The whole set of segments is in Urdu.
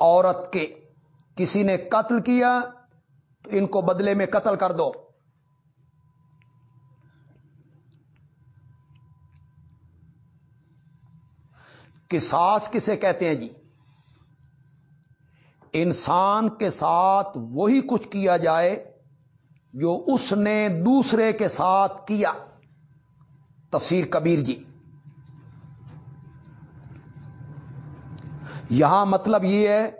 عورت کے۔ کسی نے قتل کیا تو ان کو بدلے میں قتل کر دو۔ کساس کسے کہتے ہیں جی؟ انسان کے ساتھ وہی کچھ کیا جائے جو اس نے دوسرے کے ساتھ کیا۔ تفسیر کبیر جی۔ یہاں مطلب یہ ہے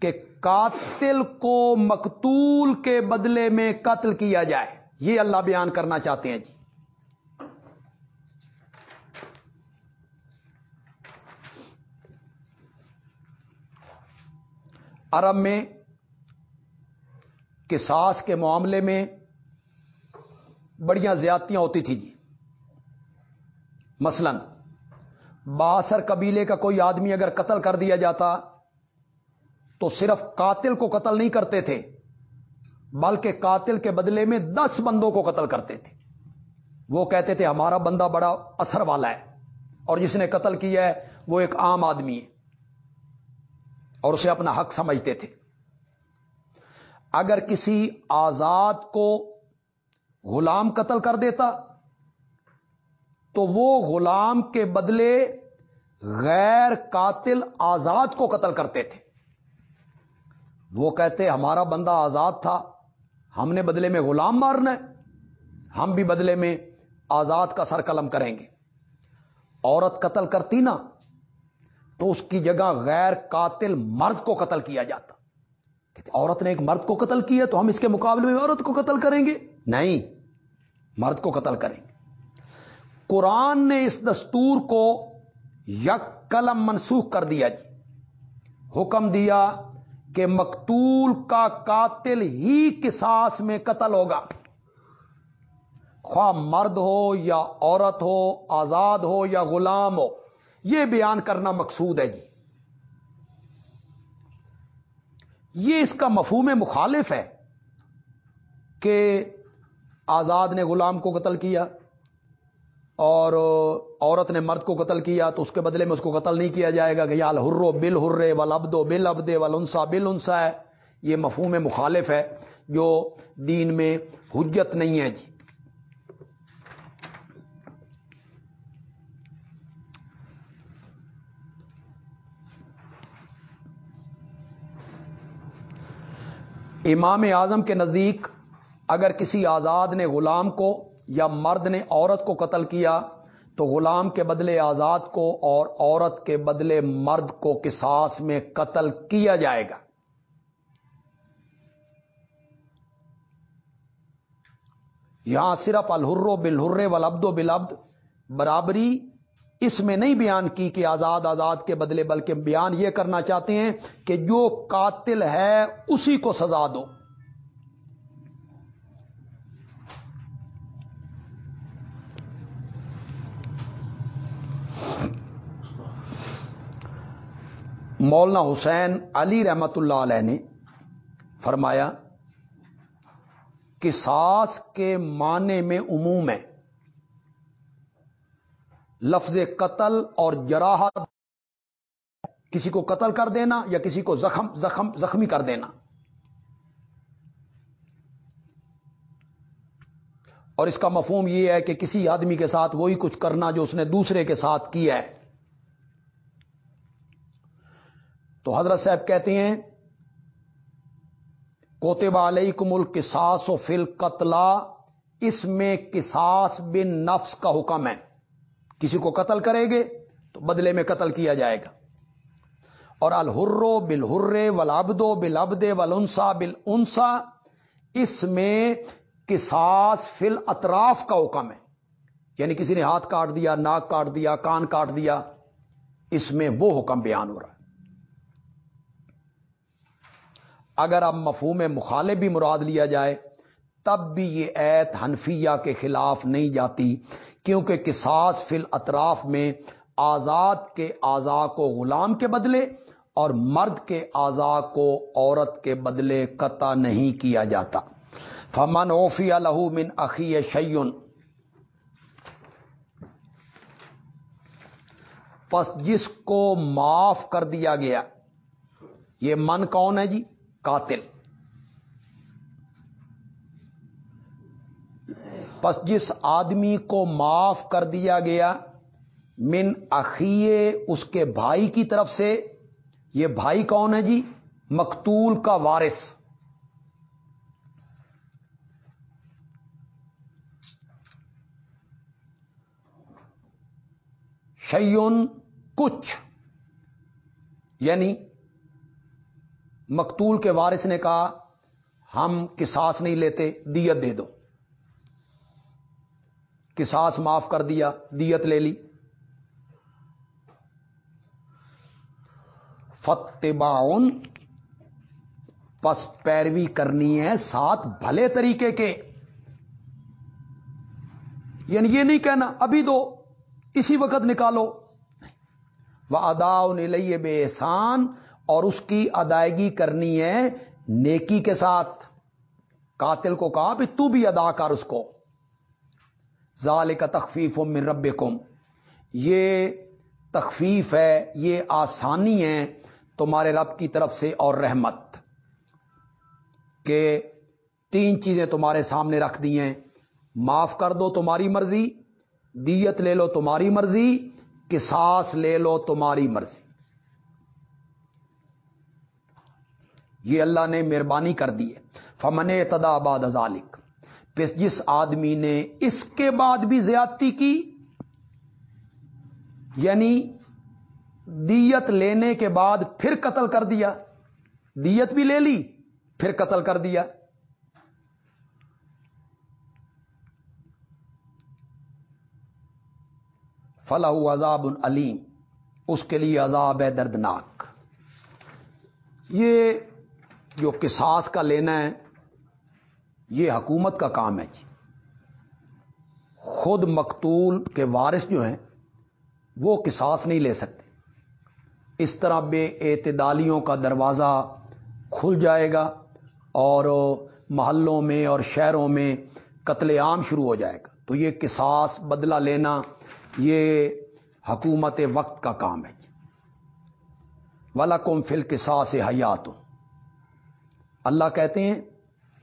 کہ قاتل کو مقتول کے بدلے میں قتل کیا جائے۔ یہ اللہ بیان کرنا چاہتے ہیں جی۔ عرب میں کساس کے معاملے میں بڑیاں زیادتیاں ہوتی تھی جی۔ مثلا باسر قبیلے کا کوئی آدمی اگر قتل کر دیا جاتا تو صرف قاتل کو قتل نہیں کرتے تھے، بلکہ قاتل کے بدلے میں دس بندوں کو قتل کرتے تھے۔ وہ کہتے تھے، ہمارا بندہ بڑا اثر والا ہے اور جس نے قتل کیا ہے، وہ ایک عام آدمی ہے۔ اور اسے اپنا حق سمجھتے تھے۔ اگر کسی آزاد کو غلام قتل کر دیتا تو وہ غلام کے بدلے غیر قاتل آزاد کو قتل کرتے تھے۔ وہ کہتے، ہمارا بندہ آزاد تھا، ہم نے بدلے میں غلام مارنا ہے، ہم بھی بدلے میں آزاد کا سر قلم کریں گے۔ عورت قتل کرتی نا، تو اس کی جگہ غیر قاتل مرد کو قتل کیا جاتا۔ کہتے، عورت نے ایک مرد کو قتل کیا، تو ہم اس کے مقابلے میں عورت کو قتل کریں گے؟ نہیں، مرد کو قتل کریں گے۔ قرآن نے اس دستور کو یک قلم منسوخ کر دیا جی۔ حکم دیا کہ مقتول کا قاتل ہی کساس میں قتل ہوگا۔ خواہ مرد ہو یا عورت ہو، آزاد ہو یا غلام ہو، یہ بیان کرنا مقصود ہے جی۔ یہ اس کا مفہوم مخالف ہے کہ آزاد نے غلام کو قتل کیا۔ اور عورت نے مرد کو قتل کیا تو اس کے بدلے میں اس کو قتل نہیں کیا جائے گا کہ یا ہرو بل ہرے ول ابدو بل ابدے ول انسا بل انسا ہے۔ یہ مفہوم مخالف ہے جو دین میں حجت نہیں ہے جی۔ امام اعظم کے نزدیک اگر کسی آزاد نے غلام کو یا مرد نے عورت کو قتل کیا تو غلام کے بدلے آزاد کو اور عورت کے بدلے مرد کو کساس میں قتل کیا جائے گا۔ یہاں صرف الحر بالحر ولابد و بلبد برابری اس میں نہیں بیان کی کہ آزاد آزاد کے بدلے، بلکہ بیان یہ کرنا چاہتے ہیں کہ جو قاتل ہے اسی کو سزا دو۔ مولانا حسین علی رحمت اللہ علیہ نے فرمایا کہ ساس کے معنی میں عموم ہے۔ لفظ قتل اور جراحت، کسی کو قتل کر دینا یا کسی کو زخم زخم، زخمی کر دینا۔ اور اس کا مفہوم یہ ہے کہ کسی آدمی کے ساتھ وہی کچھ کرنا جو اس نے دوسرے کے ساتھ کیا ہے۔ تو حضرت صاحب کہتے ہیں کوتبہ علیہ کمل کساس و فل قتلا اس میں کساس بن نفس کا حکم ہے۔ کسی کو قتل کرے گے تو بدلے میں قتل کیا جائے گا۔ اور الحرو بل ہرے ولابدو بل ابدے ولنسا بل انسا اس میں کساس فل اطراف کا حکم ہے۔ یعنی کسی نے ہاتھ کاٹ دیا، ناک کاٹ دیا، کان کاٹ دیا، اس میں وہ حکم بیان ہو رہا ہے۔ اگر اب مفہوم مخالف بھی مراد لیا جائے، تب بھی یہ ایت حنفیہ کے خلاف نہیں جاتی، کیونکہ کساس فل اطراف میں آزاد کے آزا کو غلام کے بدلے اور مرد کے آزا کو عورت کے بدلے قطع نہیں کیا جاتا۔ فمن اوفی الح من عقی شیون پس جس کو معاف کر دیا گیا، یہ من کون ہے جی؟ قاتل۔ پس جس آدمی کو معاف کر دیا گیا من اخیے اس کے بھائی کی طرف سے، یہ بھائی کون ہے جی؟ مقتول کا وارث۔ شیون کچھ یعنی مقتول کے وارث نے کہا، ہم کساس نہیں لیتے، دیت دے دو۔ کساس معاف کر دیا، دیت لے لی۔ فتباؤن پس پیروی کرنی ہے ساتھ بھلے طریقے کے۔ یعنی یہ نہیں کہنا، ابھی دو، اسی وقت نکالو۔ وہ ادا لئیے بے احسان اور اس کی ادائیگی کرنی ہے نیکی کے ساتھ۔ قاتل کو کہا بھی تو بھی ادا کر اس کو۔ ظال کا تخفیف من رب یہ تخفیف ہے، یہ آسانی ہے تمہارے رب کی طرف سے اور رحمت کہ تین چیزیں تمہارے سامنے رکھ دی ہیں۔ معاف کر دو تمہاری مرضی، دیت لے لو تمہاری مرضی کساس لے لو تمہاری مرضی۔ یہ اللہ نے مہربانی کر دی ہے۔ فمن تدا آباد ازالک پس جس آدمی نے اس کے بعد بھی زیادتی کی یعنی دیت لینے کے بعد پھر قتل کر دیا، دیت بھی لے لی، پھر قتل کر دیا۔ فلاح عذاب العلیم اس کے لیے عذاب ہے دردناک۔ یہ جو کساس کا لینا ہے، یہ حکومت کا کام ہے جی۔ خود مقتول کے وارث جو ہیں، وہ کساس نہیں لے سکتے۔ اس طرح بے اعتدالیوں کا دروازہ کھل جائے گا اور محلوں میں اور شہروں میں قتل عام شروع ہو جائے گا۔ تو یہ کساس بدلہ لینا، یہ حکومت وقت کا کام ہے جی۔ والا کم فل کساس حیات اللہ کہتے ہیں،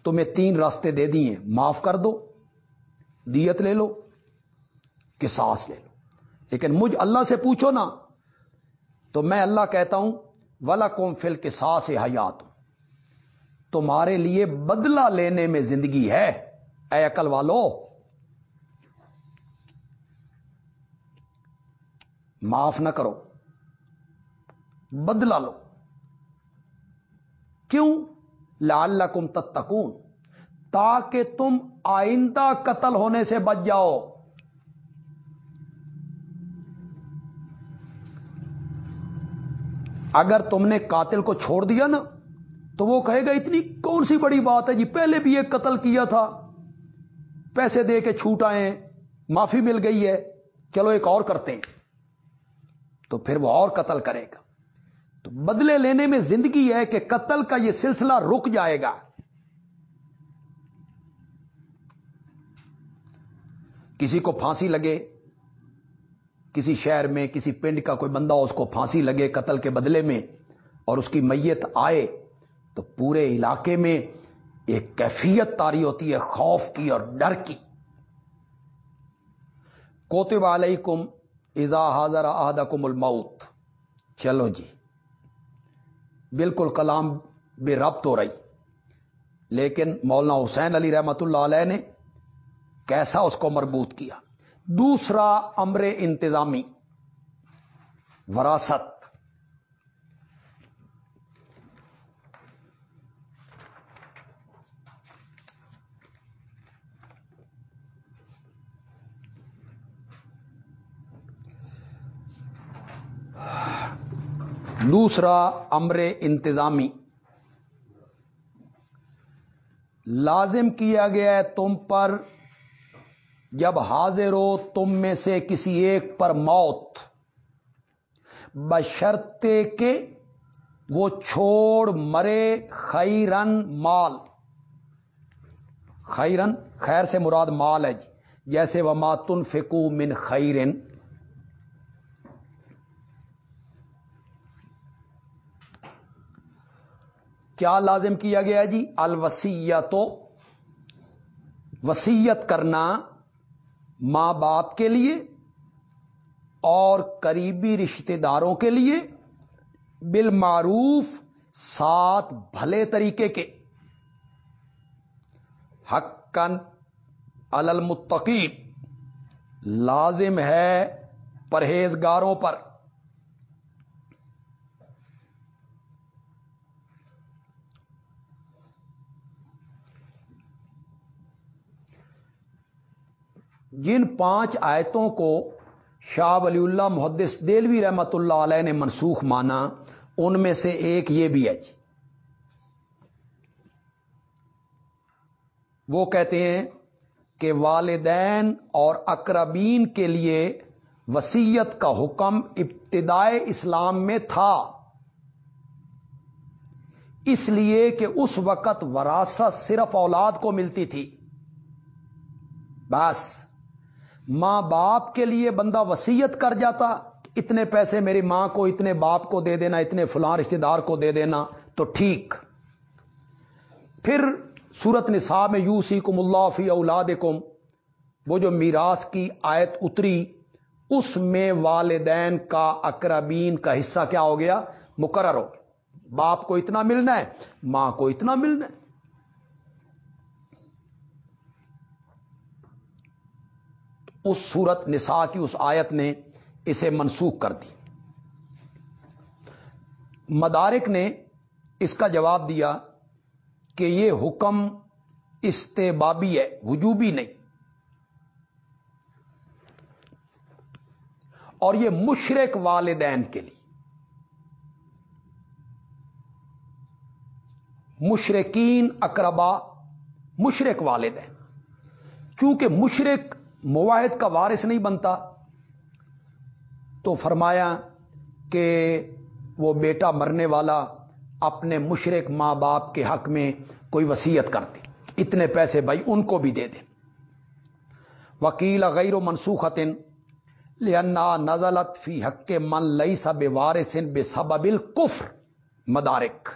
تمہیں تین راستے دے دیے معاف کر دو دیت لے لو کساس لے لو۔ لیکن مجھ اللہ سے پوچھو نا، تو میں اللہ کہتا ہوں ولا کوم فل کے ساس حیات تمہارے لیے بدلہ لینے میں زندگی ہے، اے عقل والو۔ معاف نہ کرو بدلا لو۔ کیوں؟ لال کم تتکون تاکہ تم آئندہ قتل ہونے سے بچ جاؤ۔ اگر تم نے قاتل کو چھوڑ دیا نا، تو وہ کہے گا، اتنی کون سی بڑی بات ہے جی پہلے بھی ایک قتل کیا تھا۔ پیسے دے کے چھوٹ آئے معافی مل گئی ہے، چلو ایک اور کرتے ہیں۔ تو پھر وہ اور قتل کرے گا۔ تو بدلے لینے میں زندگی ہے کہ قتل کا یہ سلسلہ رک جائے گا۔ کسی کو پھانسی لگے، کسی شہر میں، کسی پنڈ کا کوئی بندہ اس کو پھانسی لگے قتل کے بدلے میں اور اس کی میت آئے تو پورے علاقے میں ایک کیفیت تاری ہوتی ہے، خوف کی اور ڈر کی۔ کوتب علیکم ازا حاضر آدھا کم الموت۔ چلو جی۔ بالکل کلام بے ربط ہو رہی۔ لیکن مولانا حسین علی رحمت اللہ علیہ نے کیسا اس کو مربوط کیا۔ دوسرا امر انتظامی، وراثت۔ دوسرا امر انتظامی۔ لازم کیا گیا ہے تم پر جب حاضر ہو تم میں سے کسی ایک پر موت۔ بشرتے کے وہ چھوڑ مرے خیرن مال۔ خیرن خیر سے مراد مال ہے جی۔ جیسے وہ ماتن فکو من خیرن کیا لازم کیا گیا جی؟ الوسیت وسیعت کرنا ماں باپ کے لیے اور قریبی رشتے داروں کے لیے بالمعروف سات بھلے طریقے کے۔ حقن المتقین، لازم ہے پرہیزگاروں پر۔ جن پانچ آیتوں کو شاہ ولی اللہ محدث دلوی رحمت اللہ علیہ نے منسوخ مانا، ان میں سے ایک یہ بھی ہے جی۔ وہ کہتے ہیں کہ والدین اور اقربین کے لیے وسیعت کا حکم ابتدائے اسلام میں تھا۔ اس لیے کہ اس وقت وراثت صرف اولاد کو ملتی تھی۔ بس۔ ماں باپ کے لیے بندہ وسیعت کر جاتا، اتنے پیسے میری ماں کو، اتنے باپ کو دے دینا، اتنے فلاں رشتے دار کو دے دینا، تو ٹھیک۔ پھر سورت نصاب میں یو سی کم اللہ فی اولاد وہ جو میراث کی آیت اتری، اس میں والدین کا اقربین کا حصہ کیا ہو گیا؟ مقرر ہو باپ کو اتنا ملنا ہے، ماں کو اتنا ملنا ہے۔ اس صورت نساء کی اس آیت نے اسے منسوخ کر دی۔ مدارک نے اس کا جواب دیا کہ یہ حکم استبابی ہے، وجوبی نہیں۔ اور یہ مشرق والدین کے لیے۔ مشرقین اقربا، مشرق والدین۔ چونکہ مشرق مواحد کا وارث نہیں بنتا۔ تو فرمایا کہ وہ بیٹا مرنے والا اپنے مشرق ماں باپ کے حق میں کوئی وسیعت کرتے اتنے پیسے بھائی ان کو بھی دے دیں وکیل غیر و منسوخن لنا نزلت فی حق کے من لئی سب وارثن بے سبب کفر مدارک۔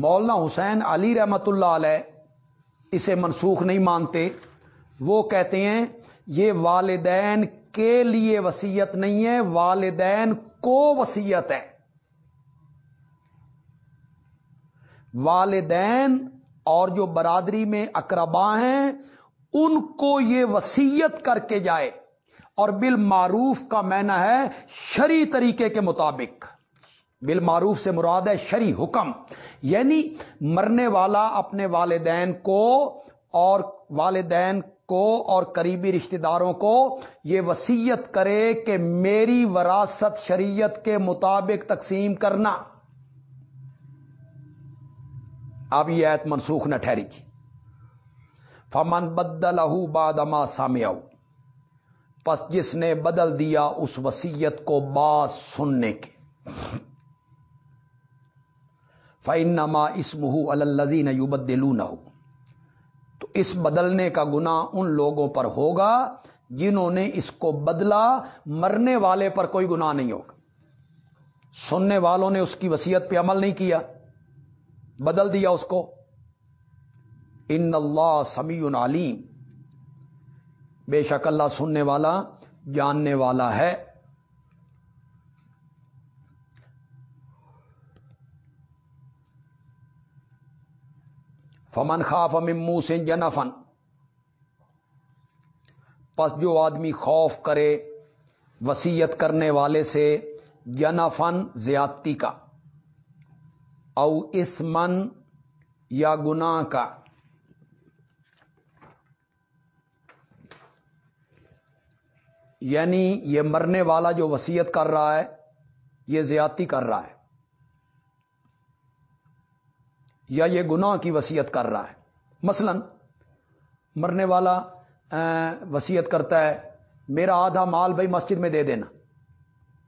مولانا حسین علی رحمت اللہ علیہ اسے منسوخ نہیں مانتے۔ وہ کہتے ہیں، یہ والدین کے لیے وسیعت نہیں ہے، والدین کو وسیعت ہے۔ والدین اور جو برادری میں اقربا ہیں، ان کو یہ وسیعت کر کے جائے۔ اور بالمعروف کا مینا ہے شری طریقے کے مطابق۔ بالمعروف سے مراد ہے شری حکم۔ یعنی مرنے والا اپنے والدین کو اور والدین کو اور قریبی رشتہ داروں کو یہ وسیعت کرے کہ میری وراثت شریعت کے مطابق تقسیم کرنا۔ اب یہ ایت منسوخ نہ ٹھہری تھی فمن بدل بادما سامیا پس جس نے بدل دیا اس وسیعت کو بات سننے کے۔ فعنما اسمہ الزین یوبدلون ہو تو اس بدلنے کا گنا ان لوگوں پر ہوگا جنہوں نے اس کو بدلا، مرنے والے پر کوئی گنا نہیں ہوگا۔ سننے والوں نے اس کی وسیعت پہ عمل نہیں کیا، بدل دیا اس کو۔ ان اللہ سمیع علیم بے شک اللہ سننے والا، جاننے والا ہے۔ فمن خاف امو سے جنفن۔ پس جو آدمی خوف کرے وسیعت کرنے والے سے جنفن زیادتی کا۔ او اسمن یا گنا کا۔ یعنی یہ مرنے والا جو وسیعت کر رہا ہے، یہ زیادتی کر رہا ہے۔ یا یہ گناہ کی وسیعت کر رہا ہے۔ مثلا، مرنے والا وسیعت کرتا ہے، میرا آدھا مال بھائی مسجد میں دے دینا۔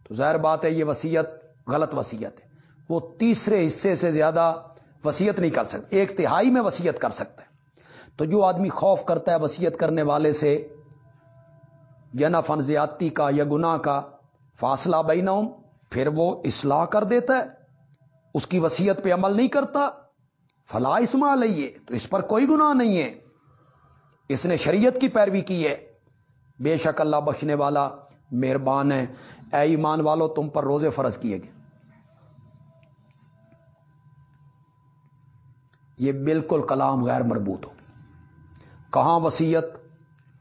تو ظاہر بات ہے، یہ وسیعت غلط وسیعت ہے۔ وہ تیسرے حصے سے زیادہ وسیعت نہیں کر سکتا، ایک تہائی میں وسیعت کر سکتا ہے۔ تو جو آدمی خوف کرتا ہے وسیعت کرنے والے سے، یا نفن زیادتی کا، یا گناہ کا فاصلہ بینہم، پھر وہ اصلاح کر دیتا ہے۔ اس کی وسیعت پہ عمل نہیں کرتا۔ فلا اسما لئیے تو اس پر کوئی گناہ نہیں ہے۔ اس نے شریعت کی پیروی کی ہے۔ بے شک اللہ بخشنے والا مہربان ہے۔ اے ایمان والو، تم پر روزے فرض کیے گئے۔ یہ بالکل کلام غیر مربوط ہو۔ کہاں وسیعت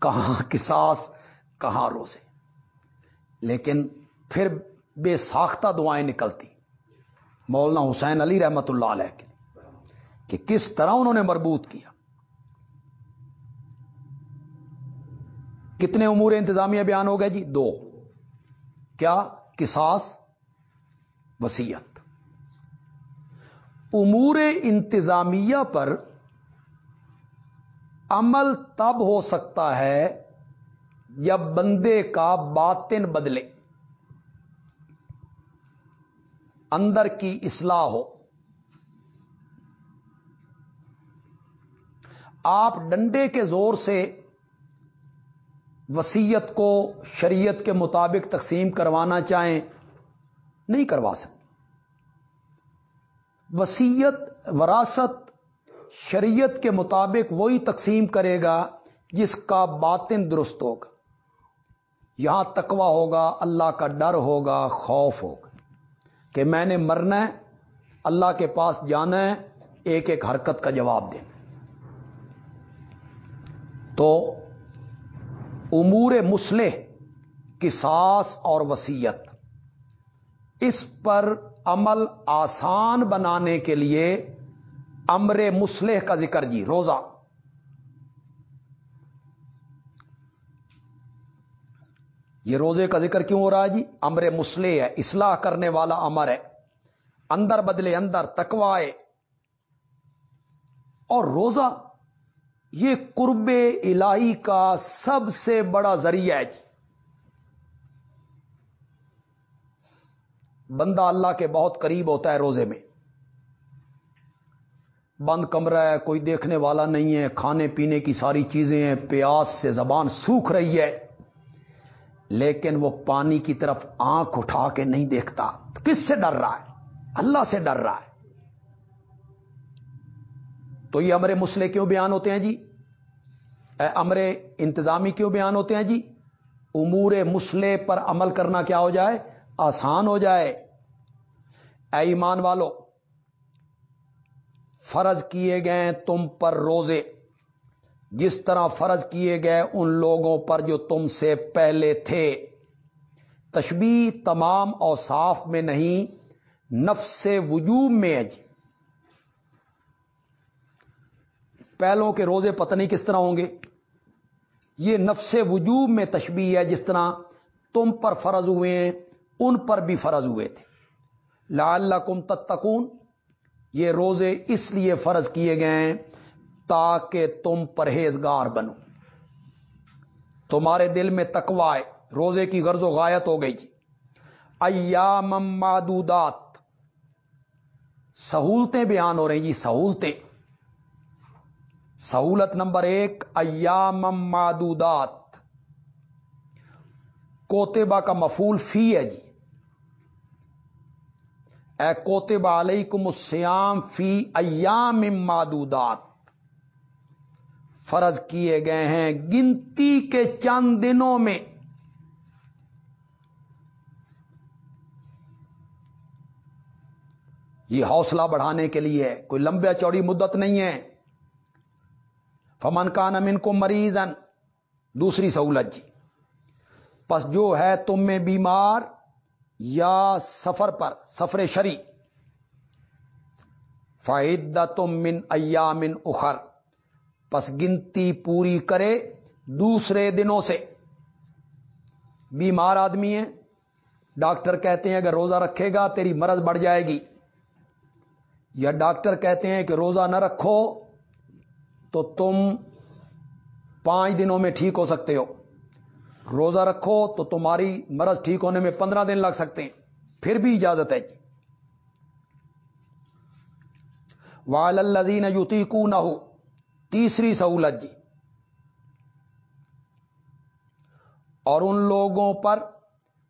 کہاں کساس کہاں روزے۔ لیکن پھر بے ساختہ دعائیں نکلتی۔ مولانا حسین علی رحمت اللہ علیہ کے۔ کہ کس طرح انہوں نے مربوط کیا۔ کتنے امور انتظامیہ بیان ہو گئے جی؟ دو۔ کیا کساس وسیعت امور انتظامیہ پر عمل تب ہو سکتا ہے جب بندے کا باطن بدلے، اندر کی اصلاح ہو۔ آپ ڈنڈے کے زور سے وسیعت کو، شریعت کے مطابق تقسیم کروانا چاہیں، نہیں کروا سکتے۔ وسیعت وراثت شریعت کے مطابق وہی تقسیم کرے گا جس کا باطن درست ہوگا۔ یہاں تقوا ہوگا، اللہ کا ڈر ہوگا، خوف ہوگا کہ میں نے مرنا ہے، اللہ کے پاس جانا ہے، ایک ایک حرکت کا جواب دینا تو امور مسلح کی ساس اور وسیعت اس پر عمل آسان بنانے کے لیے امر مسلح کا ذکر۔ جی روزہ۔ یہ روزے کا ذکر کیوں ہو رہا ہے جی؟ امر مسلح ہے، اصلاح کرنے والا امر ہے۔ اندر بدلے اندر تکوائے اور روزہ یہ قرب الہی کا سب سے بڑا ذریعہ ہے جی۔ بندہ اللہ کے بہت قریب ہوتا ہے روزے میں۔ بند کمرہ ہے، کوئی دیکھنے والا نہیں ہے، کھانے پینے کی ساری چیزیں ہیں، پیاس سے زبان سوکھ رہی ہے۔ لیکن وہ پانی کی طرف آنکھ اٹھا کے نہیں دیکھتا۔ تو کس سے ڈر رہا ہے؟ اللہ سے ڈر رہا ہے۔ تو یہ امر مسئلے کیوں بیان ہوتے ہیں جی؟ امر انتظامی کیوں بیان ہوتے ہیں جی؟ امور مسئلے پر عمل کرنا کیا ہو جائے؟ آسان ہو جائے۔ اے ایمان والو، فرض کیے گئے تم پر روزے۔ جس طرح فرض کیے گئے ان لوگوں پر جو تم سے پہلے تھے۔ تشبی تمام اوصاف میں نہیں، نفس وجوب میں ہے جی۔ پہلوں کے روزے پتہ کس طرح ہوں گے۔ یہ نفس وجوب میں تشبیح ہے، جس طرح تم پر فرض ہوئے ہیں، ان پر بھی فرض ہوئے تھے۔ لا کم تتکون یہ روزے اس لیے فرض کیے گئے ہیں تاکہ تم پرہیزگار بنو۔ تمہارے دل میں تکوائے روزے کی غرض و غایت ہو گئی۔ جی ایام معدودات۔ سہولتیں بیان ہو رہی جی سہولتیں۔ سہولت نمبر ایک ایام معدودات۔ کوتبہ کا مفول فی ہے جی۔ اے کوتبہ علیکم السیام فی ایام معدودات۔ فرض کیے گئے ہیں گنتی کے چند دنوں میں۔ یہ حوصلہ بڑھانے کے لیے کوئی لمبے چوڑی مدت نہیں ہے۔ فمن کا نمن کو مریضن دوسری سہولت جی۔ پس جو ہے تم میں بیمار یا سفر پر، سفر شری فائدہ تم من ایامن اخر۔ پس گنتی پوری کرے دوسرے دنوں سے۔ بیمار آدمی ہے ڈاکٹر کہتے ہیں اگر روزہ رکھے گا تیری مرض بڑھ جائے گی۔ یا ڈاکٹر کہتے ہیں کہ روزہ نہ رکھو۔ تو تم پانچ دنوں میں ٹھیک ہو سکتے ہو۔ روزہ رکھو تو تمہاری مرض ٹھیک ہونے میں پندرہ دن لگ سکتے ہیں۔ پھر بھی اجازت ہے جی۔ وال الزین یوتی کو نہ ہو تیسری سہولت جی۔ اور ان لوگوں پر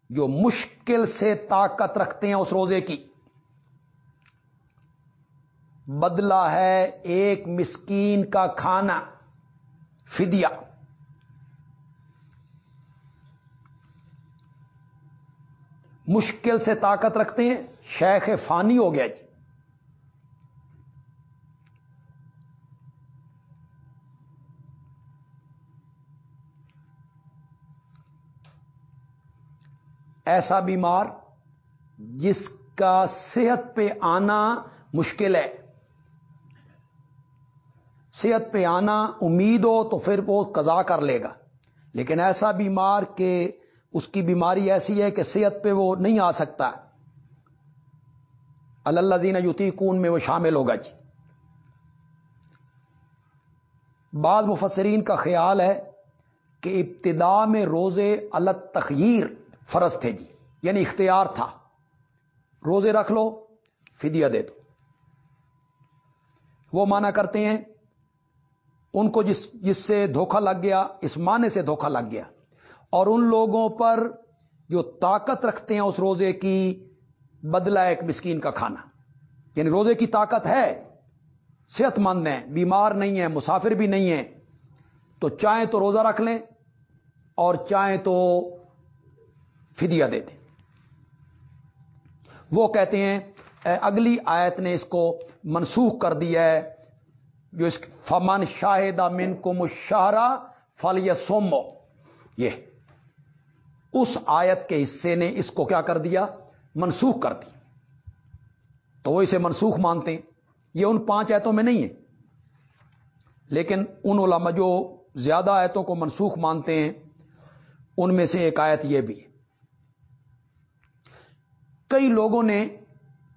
جو مشکل سے طاقت رکھتے ہیں اس روزے کی۔ بدلہ ہے ایک مسکین کا کھانا فدیا مشکل سے طاقت رکھتے ہیں، شیخ فانی ہو گیا جی۔ ایسا بیمار جس کا صحت پہ آنا مشکل ہے۔ صحت پہ آنا، امید ہو تو پھر وہ قضا کر لے گا۔ لیکن ایسا بیمار کہ اس کی بیماری ایسی ہے کہ صحت پہ وہ نہیں آ سکتا۔ اللہ زین یوتی کون میں وہ شامل ہوگا جی۔ بعض مفسرین کا خیال ہے کہ ابتدا میں روزے الگ تخیر فرض تھے جی یعنی اختیار تھا۔ روزے رکھ لو، فدیہ دے دو۔ وہ مانا کرتے ہیں ان کو جس جس سے دھوکہ لگ گیا، اس معنی سے دھوکہ لگ گیا۔ اور ان لوگوں پر جو طاقت رکھتے ہیں اس روزے کی، بدلہ ایک مسکین کا کھانا۔ یعنی روزے کی طاقت ہے، صحت مند ہیں، بیمار نہیں ہیں، مسافر بھی نہیں ہیں۔ تو چاہیں تو روزہ رکھ لیں اور چاہیں تو فدیہ دے دیں۔ وہ کہتے ہیں اگلی آیت نے اس کو منسوخ کر دیا ہے۔ جو اس فمن شاہدہ من کو مشاہرہ فل یا سومو یہ، اس آیت کے حصے نے اس کو کیا کر دیا؟ منسوخ کر دی۔ تو وہ اسے منسوخ مانتے ہیں۔ یہ ان پانچ آیتوں میں نہیں ہے۔ لیکن ان علماء جو زیادہ آیتوں کو منسوخ مانتے ہیں، ان میں سے ایک آیت یہ بھی ہے۔ کئی لوگوں نے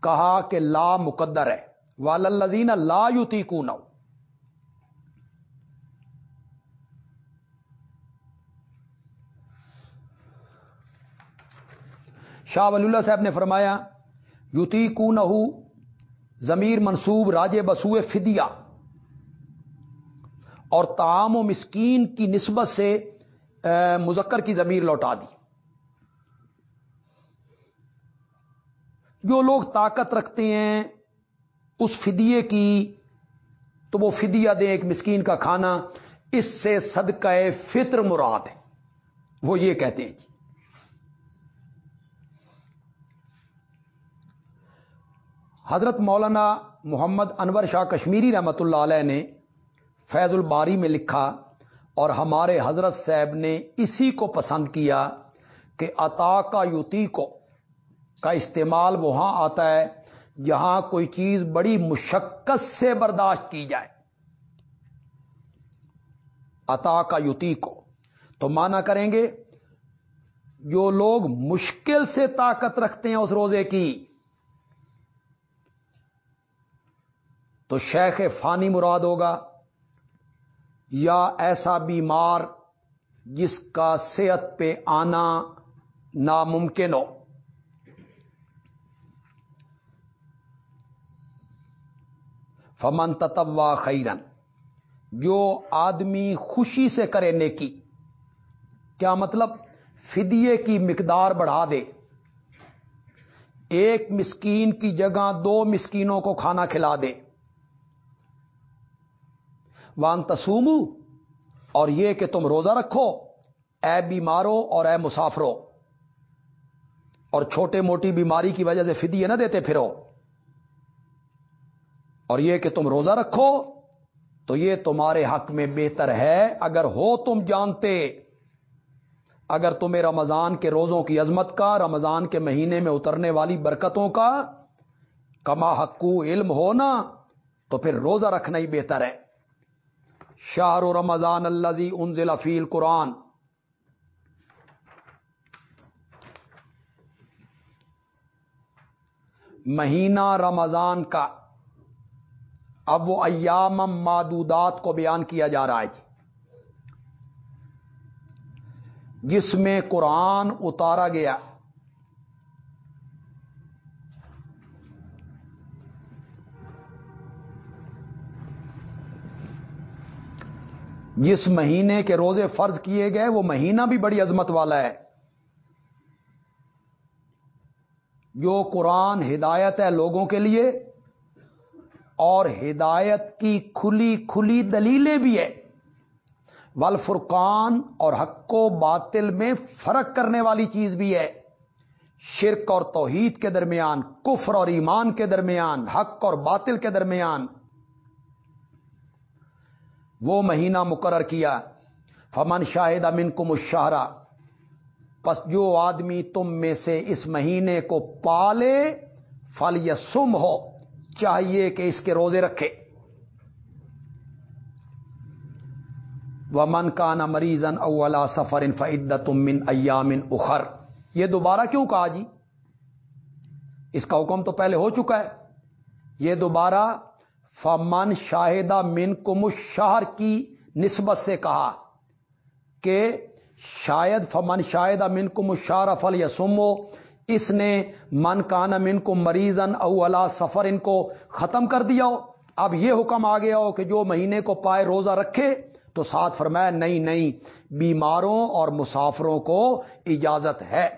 کہا کہ لا مقدر ہے۔ والزین لا یوتی کو شاہ ولی اللہ صاحب نے فرمایا یوتی کو نہ ضمیر منصوب راج بسو فدیا اور تعام و مسکین کی نسبت سے مذکر کی ضمیر لوٹا دی۔ جو لوگ طاقت رکھتے ہیں اس فدیے کی، تو وہ فدیہ دیں ایک مسکین کا کھانا۔ اس سے صدقہ فطر مراد ہے۔ وہ یہ کہتے ہیں جی۔ حضرت مولانا محمد انور شاہ کشمیری رحمت اللہ علیہ نے فیض الباری میں لکھا اور ہمارے حضرت صاحب نے اسی کو پسند کیا کہ عطا کا یوتی کو کا استعمال وہاں آتا ہے جہاں کوئی چیز بڑی مشقت سے برداشت کی جائے۔ عطا کا یوتی کو تو مانا کریں گے، جو لوگ مشکل سے طاقت رکھتے ہیں اس روزے کی تو شیخ فانی مراد ہوگا یا ایسا بیمار جس کا صحت پہ آنا ناممکن ہو۔ فمن تتوا خیرن جو آدمی خوشی سے کرے نیکی، کیا مطلب؟ فدیے کی مقدار بڑھا دے۔ ایک مسکین کی جگہ دو مسکینوں کو کھانا کھلا دے۔ وان تسومو، اور یہ کہ تم روزہ رکھو، اے بیمارو اور اے مسافرو اور چھوٹے موٹی بیماری کی وجہ سے فدیے نہ دیتے پھرو۔ اور یہ کہ تم روزہ رکھو، تو یہ تمہارے حق میں بہتر ہے۔ اگر ہو تم جانتے، اگر تمہیں رمضان کے روزوں کی عظمت کا، رمضان کے مہینے میں اترنے والی برکتوں کا کما حقو علم ہونا، تو پھر روزہ رکھنا ہی بہتر ہے۔ شاہ و رمضان اللہ انزل فیل قرآن مہینہ رمضان کا اب وہ ایام مادودات کو بیان کیا جا رہا ہے جی۔ جس میں قرآن اتارا گیا۔ جس مہینے کے روزے فرض کیے گئے، وہ مہینہ بھی بڑی عظمت والا ہے۔ جو قرآن ہدایت ہے لوگوں کے لیے، اور ہدایت کی کھلی کھلی دلیلیں بھی ہے ول فرقان اور حق و باطل میں فرق کرنے والی چیز بھی ہے۔ شرک اور توحید کے درمیان، کفر اور ایمان کے درمیان، حق اور باطل کے درمیان۔ وہ مہینہ مقرر کیا۔ فمن شاہد امن کو مشاہرہ پس جو آدمی تم میں سے اس مہینے کو پالے فل یا سم ہو، چاہیے کہ اس کے روزے رکھے۔ وہ من کا نا مریضن اولا سفر ان فعدت من ایامن اخر یہ دوبارہ کیوں کہا جی؟ اس کا حکم تو پہلے ہو چکا ہے۔ یہ دوبارہ فمن شاہدہ من کم شہر کی نسبت سے کہا کہ شاید فمن شاہدہ من کو مشار فل یا سمو اس نے من کان من کو مریضن اولا سفر ان کو ختم کر دیا ہو۔ اب یہ حکم آ گیا ہو کہ جو مہینے کو پائے روزہ رکھے تو ساتھ فرمایا، نہیں نہیں، بیماروں اور مسافروں کو اجازت ہے۔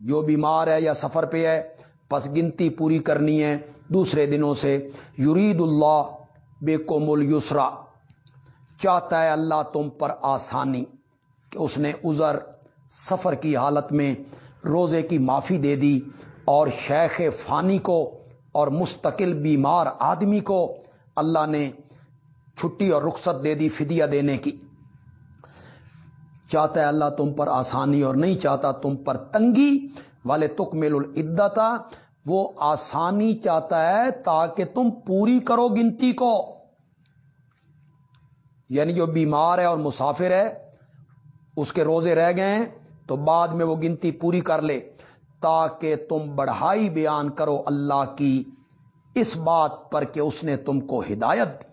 جو بیمار ہے یا سفر پہ ہے، پس گنتی پوری کرنی ہے۔ دوسرے دنوں سے یرید اللہ بے کو مل یسرا چاہتا ہے اللہ تم پر آسانی کہ اس نے ازر سفر کی حالت میں روزے کی معافی دے دی اور شیخ فانی کو اور مستقل بیمار آدمی کو اللہ نے چھٹی اور رخصت دے دی، فدیہ دینے کی۔ چاہتا ہے اللہ تم پر آسانی اور نہیں چاہتا تم پر تنگی والے تک میل العدتا وہ آسانی چاہتا ہے تاکہ تم پوری کرو گنتی کو۔ یعنی جو بیمار ہے اور مسافر ہے، اس کے روزے رہ گئے ہیں، تو بعد میں وہ گنتی پوری کر لے، تاکہ تم بڑھائی بیان کرو اللہ کی۔ اس بات پر کہ اس نے تم کو ہدایت دی۔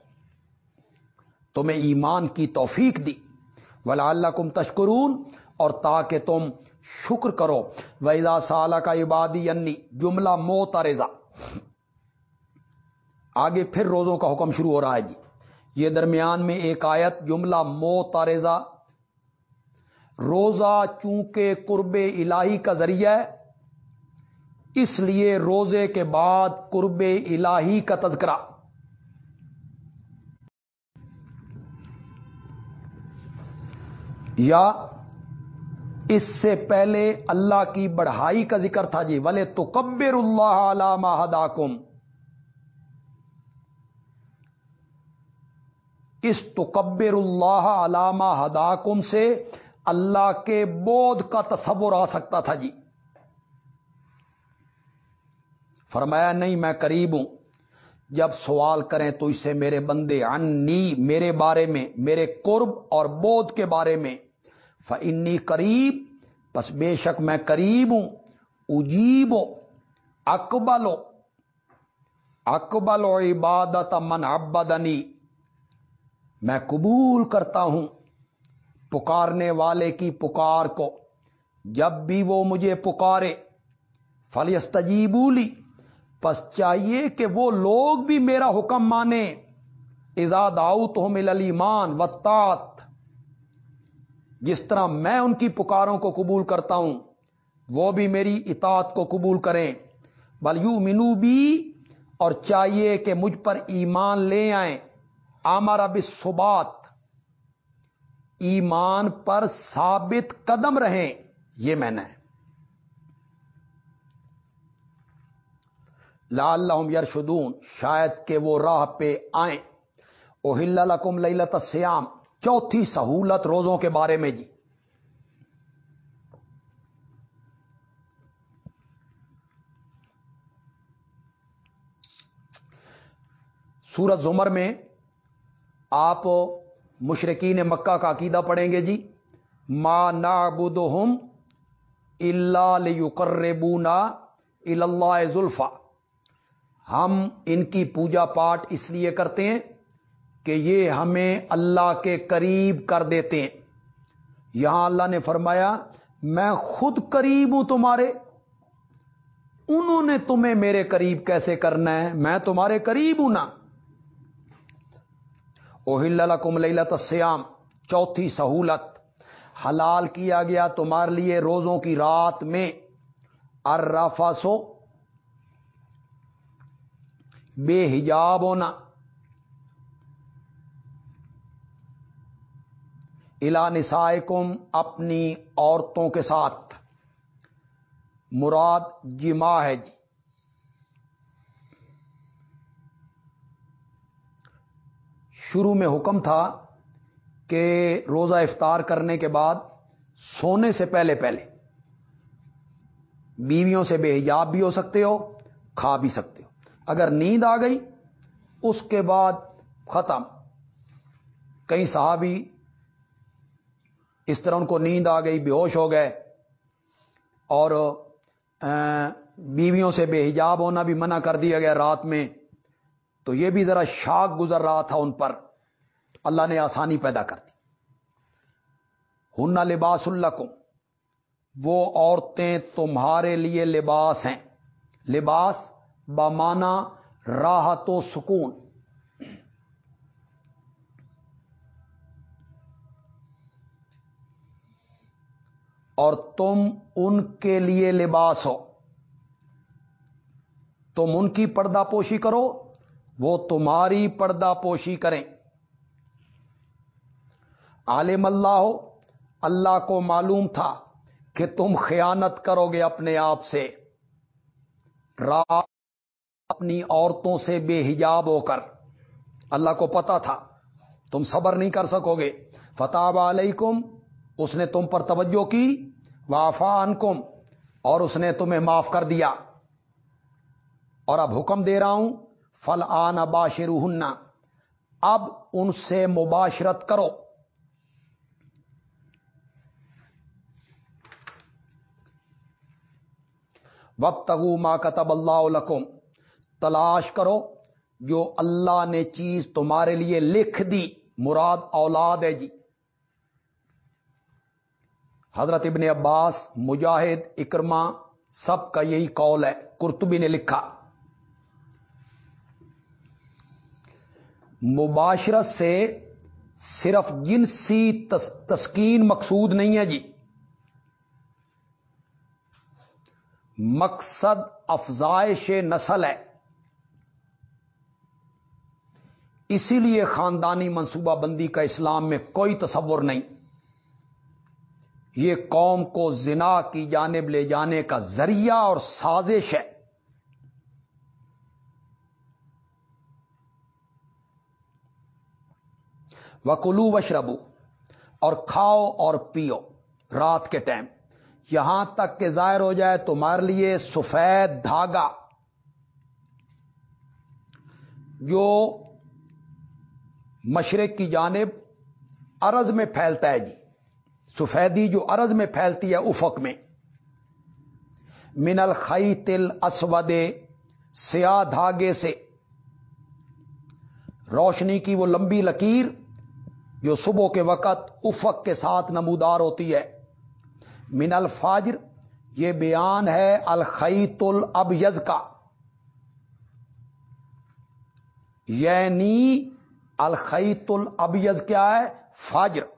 تمہیں ایمان کی توفیق دی۔ ولا اللہ کم تشکرون اور تاکہ تم شکر کرو۔ ویزا سالہ کا عبادی انی جملہ موت آگے پھر روزوں کا حکم شروع ہو رہا ہے جی۔ یہ درمیان میں ایک آیت، جملہ موت روزہ چونکہ قرب الہی کا ذریعہ ہے، اس لیے روزے کے بعد قرب الہی کا تذکرہ۔ یا اس سے پہلے اللہ کی بڑھائی کا ذکر تھا جی ولے تو کبر اللہ علامہ ہداکم اس تکبر اللہ علامہ ہداکم سے اللہ کے بودھ کا تصور آ سکتا تھا جی۔ فرمایا، نہیں، میں قریب ہوں۔ جب سوال کریں تو اسے میرے بندے انی میرے بارے میں، میرے قرب اور بودھ کے بارے میں۔ فنی قریب بس بے شک میں قریب ہوں، اجیب ہو اکبل اکبل و عبادت من ابدنی میں قبول کرتا ہوں پکارنے والے کی پکار کو، جب بھی وہ مجھے پکارے فلیستجیبولی پس چاہیے کہ وہ لوگ بھی میرا حکم مانے ایزاد آؤ تو مل علیمان وطات جس طرح میں ان کی پکاروں کو قبول کرتا ہوں، وہ بھی میری اطاعت کو قبول کریں۔ بل یو منو بھی اور چاہیے کہ مجھ پر ایمان لے آئیں۔ آمارا بسبات ایمان پر ثابت قدم رہیں۔ یہ میں نے۔ لال یرشدون، شاید کہ وہ راہ پہ آئیں۔ اوہل لکم لت سیام چوتھی سہولت روزوں کے بارے میں جی۔ سورت زمر میں آپ مشرقین مکہ کا عقیدہ پڑھیں گے جی۔ ما نابود ہم اللہ یقربونا اللہ زلفا۔ ہم ان کی پوجا پاٹ اس لیے کرتے ہیں کہ یہ ہمیں اللہ کے قریب کر دیتے ہیں۔ یہاں اللہ نے فرمایا، میں خود قریب ہوں تمہارے۔ انہوں نے تمہیں میرے قریب کیسے کرنا ہے؟ میں تمہارے قریب ہوں نا۔ اوہل کم لت سیام چوتھی سہولت۔ حلال کیا گیا تمہارے لیے روزوں کی رات میں۔ ارافاسو بے حجاب ہونا۔ الا نسائکم، اپنی عورتوں کے ساتھ۔ مراد جی جمع ہے جی۔ شروع میں حکم تھا کہ روزہ افطار کرنے کے بعد سونے سے پہلے پہلے بیویوں سے بے حجاب بھی ہو سکتے ہو، کھا بھی سکتے ہو۔ اگر نیند آ گئی، اس کے بعد ختم۔ کئی صحابی اس طرح ان کو نیند آ گئی، بے ہوش ہو گئے۔ اور بیویوں سے بے حجاب ہونا بھی منع کر دیا گیا رات میں۔ تو یہ بھی ذرا شاک گزر رہا تھا ان پر۔ اللہ نے آسانی پیدا کر دی۔ ہن لباس اللہ وہ عورتیں تمہارے لیے لباس ہیں۔ لباس بامانا راحت و سکون۔ اور تم ان کے لیے لباس ہو۔ تم ان کی پردہ پوشی کرو، وہ تمہاری پردہ پوشی کریں۔ عالم اللہ ہو، اللہ کو معلوم تھا کہ تم خیانت کرو گے اپنے آپ سے۔ رات اپنی عورتوں سے بے حجاب ہو کر۔ اللہ کو پتا تھا، تم صبر نہیں کر سکو گے۔ فتح علیکم اس نے تم پر توجہ کی وافا انکم اور اس نے تمہیں معاف کر دیا۔ اور اب حکم دے رہا ہوں فل آن اباشر اب ان سے مباشرت کرو۔ وقت ماں کتب اللہ تلاش کرو جو اللہ نے چیز تمہارے لیے لکھ دی۔ مراد اولاد ہے جی۔ حضرت ابن عباس، مجاہد اکرما سب کا یہی قول ہے کرتبی نے لکھا۔ مباشرت سے صرف جنسی تسکین مقصود نہیں ہے جی۔ مقصد افزائش نسل ہے۔ اسی لیے خاندانی منصوبہ بندی کا اسلام میں کوئی تصور نہیں۔ یہ قوم کو زنا کی جانب لے جانے کا ذریعہ اور سازش ہے۔ وکلو وشربو اور کھاؤ اور پیو رات کے ٹائم۔ یہاں تک کہ ظاہر ہو جائے تمہارے لیے سفید دھاگا، جو مشرق کی جانب ارض میں پھیلتا ہے۔ جی سفیدی جو ارض میں پھیلتی ہے افق میں۔ من الخی تل اسود سیاہ دھاگے سے۔ روشنی کی وہ لمبی لکیر جو صبح کے وقت افق کے ساتھ نمودار ہوتی ہے۔ من الفاجر، یہ بیان ہے الخیت الابیز کا۔ یعنی الخیت الابیز کیا ہے؟ فاجر۔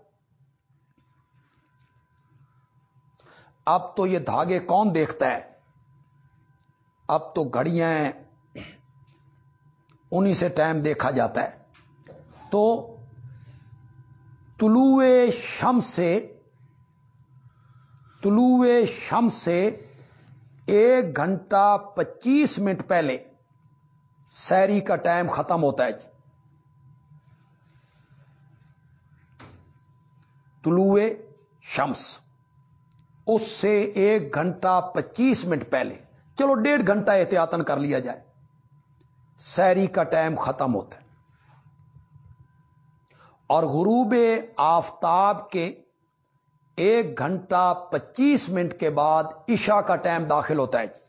اب تو یہ دھاگے کون دیکھتا ہے؟ اب تو گھڑیاں انہی سے ٹائم دیکھا جاتا ہے۔ تو طلوع شم سے، طلوع شم سے ایک گھنٹہ پچیس منٹ پہلے سیری کا ٹائم ختم ہوتا ہے جی۔ طلوع شمس۔ اس سے ایک گھنٹہ پچیس منٹ پہلے، چلو ڈیڑھ گھنٹہ احتیاطن کر لیا جائے۔ سیری کا ٹائم ختم ہوتا ہے۔ اور غروب آفتاب کے ایک گھنٹہ پچیس منٹ کے بعد عشاء کا ٹائم داخل ہوتا ہے۔ جی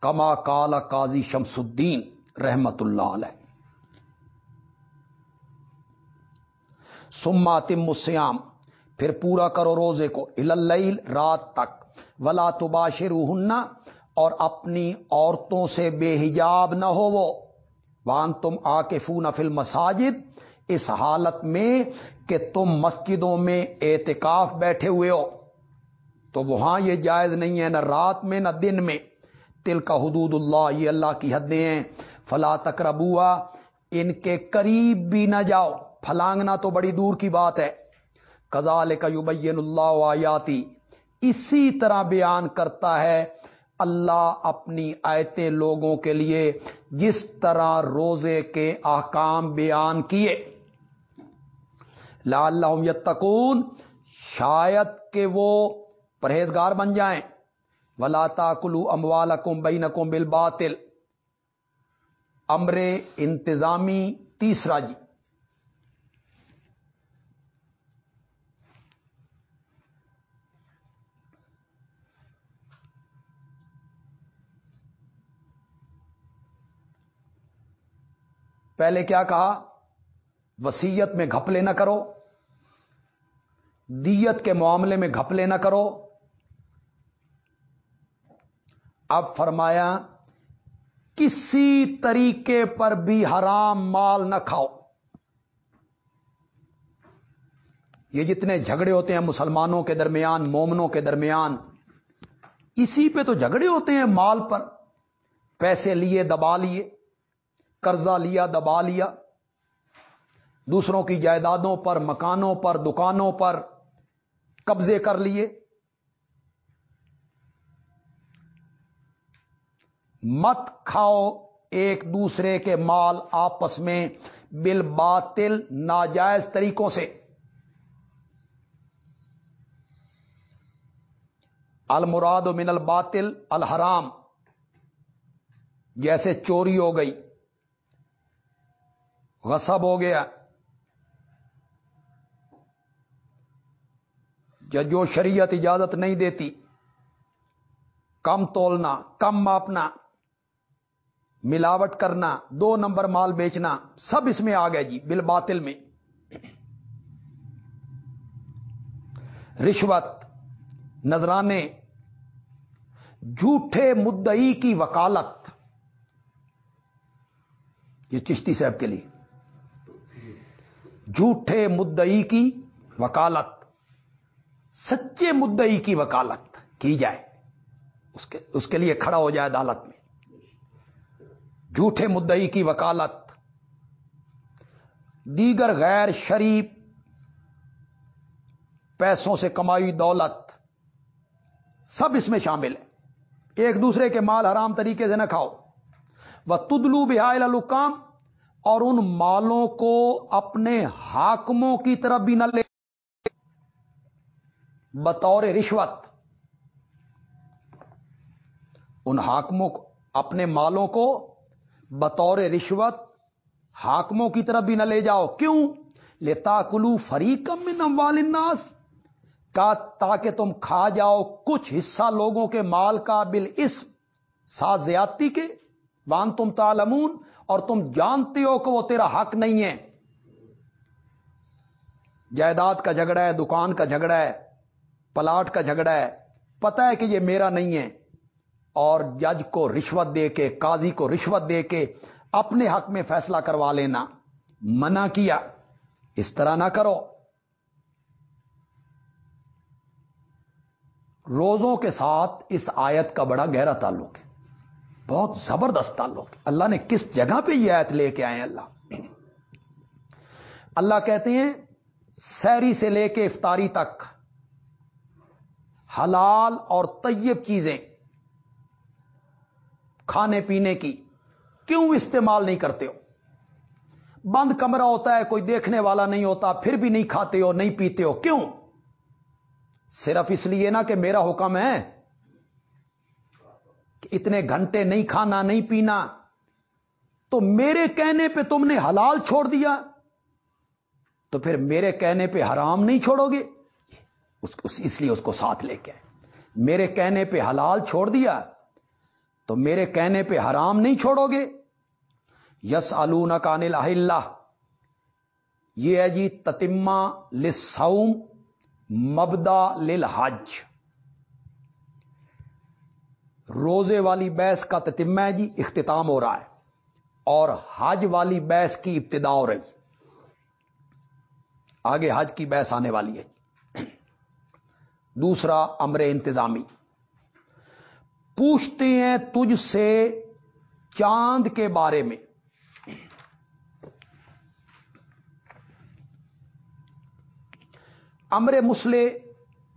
کما کالا قاضی شمس الدین رحمت اللہ علیہ۔ سما تم سیام پھر پورا کرو روزے کو اللیل، رات تک۔ ولا تباشر اور اپنی عورتوں سے بے حجاب نہ ہو وہ وان تم آ کے فون افل مساجد اس حالت میں کہ تم مسجدوں میں اعتکاف بیٹھے ہوئے ہو۔ تو وہاں یہ جائز نہیں ہے، نہ رات میں نہ دن میں۔ تل کا حدود اللہ، یہ اللہ کی حدیں ہیں۔ فلا تکربوا ان کے قریب بھی نہ جاؤ۔ پھلانگنا تو بڑی دور کی بات ہے۔ کزال کا یوبین اللہ آیاتی۔ اسی طرح بیان کرتا ہے اللہ اپنی آیتیں لوگوں کے لیے جس طرح روزے کے احکام بیان کیے۔ لا اللہ یتقون۔ شاید کہ وہ پرہیزگار بن جائیں۔ ولا کلو اموال کم بین کم امر انتظامی تیسرا جی۔ پہلے کیا کہا؟ وسیعت میں گھپلے نہ کرو۔ دیت کے معاملے میں گھپلے نہ کرو۔ اب فرمایا، کسی طریقے پر بھی حرام مال نہ کھاؤ۔ یہ جتنے جھگڑے ہوتے ہیں مسلمانوں کے درمیان، مومنوں کے درمیان، اسی پہ تو جھگڑے ہوتے ہیں مال پر۔ پیسے لیے، دبا لیے۔ قرضہ لیا، دبا لیا۔ دوسروں کی جائیدادوں پر، مکانوں پر، دکانوں پر قبضے کر لیے۔ مت کھاؤ ایک دوسرے کے مال آپس میں بل باطل ناجائز طریقوں سے۔ المراد و من الباطل، الحرام، جیسے چوری ہو گئی۔ غصب ہو گیا۔ یا جو شریعت اجازت نہیں دیتی۔ کم تولنا، کم ماپنا، ملاوٹ کرنا، دو نمبر مال بیچنا، سب اس میں آ گیا جی بل باطل میں۔ رشوت، نذرانے، جھوٹے مدئی کی وکالت۔ یہ چشتی صاحب کے لیے۔ جھوٹے مدئی کی وکالت، سچے مدئی کی وکالت کی جائے، اس کے اس کے لیے کھڑا ہو جائے عدالت میں۔ جھوٹے مدئی کی وکالت، دیگر غیر شریف پیسوں سے کمائی دولت، سب اس میں شامل ہے۔ ایک دوسرے کے مال حرام طریقے سے نہ کھاؤ۔ وہ تدلو بحال الکام اور ان مالوں کو اپنے حاکموں کی طرف بھی نہ لے بطور رشوت۔ ان حاکموں کو اپنے مالوں کو بطور رشوت حاکموں کی طرف بھی نہ لے جاؤ۔ کیوں؟ لیتا کلو فری کم اموال الناس۔ کا تاکہ تم کھا جاؤ کچھ حصہ لوگوں کے مال کا بل اس ساتھ زیادتی کے۔ وان تم تالمون اور تم جانتے ہو کہ وہ تیرا حق نہیں ہے۔ جائیداد کا جھگڑا ہے، دکان کا جھگڑا ہے، پلاٹ کا جھگڑا ہے پتا ہے کہ یہ میرا نہیں ہے۔ اور جج کو رشوت دے کے، قاضی کو رشوت دے کے اپنے حق میں فیصلہ کروا لینا۔ منع کیا۔ اس طرح نہ کرو۔ روزوں کے ساتھ اس آیت کا بڑا گہرا تعلق ہے۔ بہت زبردست تعلق اللہ نے کس جگہ پہ یہ آیت لے کے آئے اللہ؟ اللہ کہتے ہیں سیری سے لے کے افطاری تک حلال اور طیب چیزیں کھانے پینے کی کیوں استعمال نہیں کرتے ہو؟ بند کمرہ ہوتا ہے، کوئی دیکھنے والا نہیں ہوتا، پھر بھی نہیں کھاتے ہو، نہیں پیتے ہو، کیوں؟ صرف اس لیے نا کہ میرا حکم ہے کہ اتنے گھنٹے نہیں کھانا، نہیں پینا، تو میرے کہنے پہ تم نے حلال چھوڑ دیا، تو پھر میرے کہنے پہ حرام نہیں چھوڑو گے؟ اس لیے اس کو ساتھ لے کے میرے کہنے پہ حلال چھوڑ دیا، تو میرے کہنے پہ حرام نہیں چھوڑو گے؟ یس الون کان اللہ یہ ہے جی تتما لسوم مبدا لل حج روزے والی بحث کا تتمہ ہے جی اختتام ہو رہا ہے۔ اور حج والی بحث کی ابتدا ہو رہی۔ آگے حج کی بحث آنے والی ہے جی۔ دوسرا امر انتظامی۔ پوچھتے ہیں تجھ سے چاند کے بارے میں۔ امر مسلے